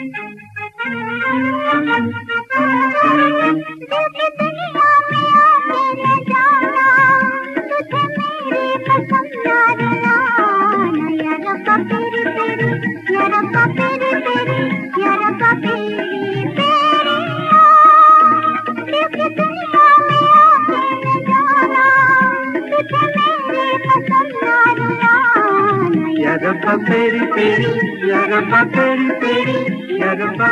Thank you. Jagannath जगन्दा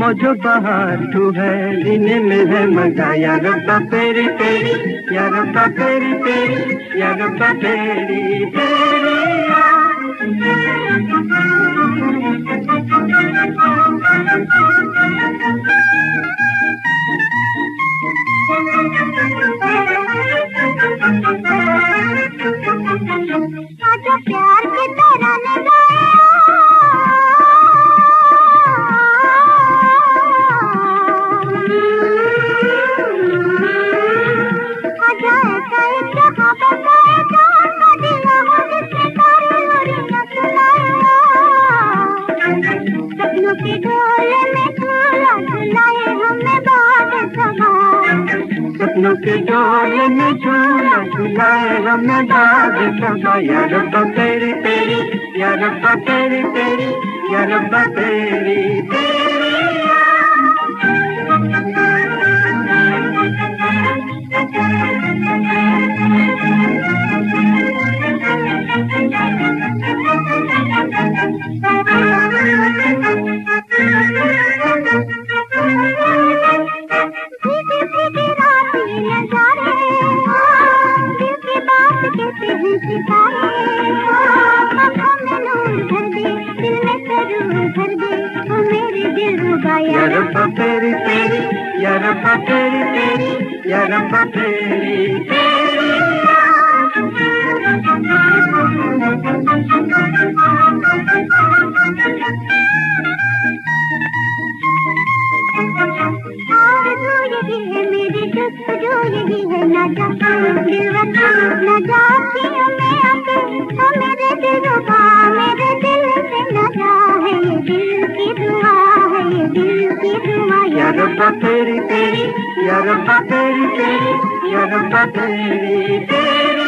मौजो बहार तू है जीने में है मज़ा। या रब्बा पेरी पेरी या रब्बा पेरी पेरी या रब्बा पेरी पेरी आजा प्यार के के हमने सपनों के डोले में झूला झुलाए हमें बाग समा या रब्बा तेरी पेरी या रब्बा पेरी पेरी रब्बा पेरी पेरी या रब्बा पेरी पेरी या रब्बा पेरी पेरी यही है मेरी जस्तजू यही है ना जा दिल मेरे दिल मेरे दिल से है ये दिल की दुआ है ये दिल की दुआ रब्बा तेरी तेरी या रब्बा तेरी तेरी या रब्बा तेरी। पेरी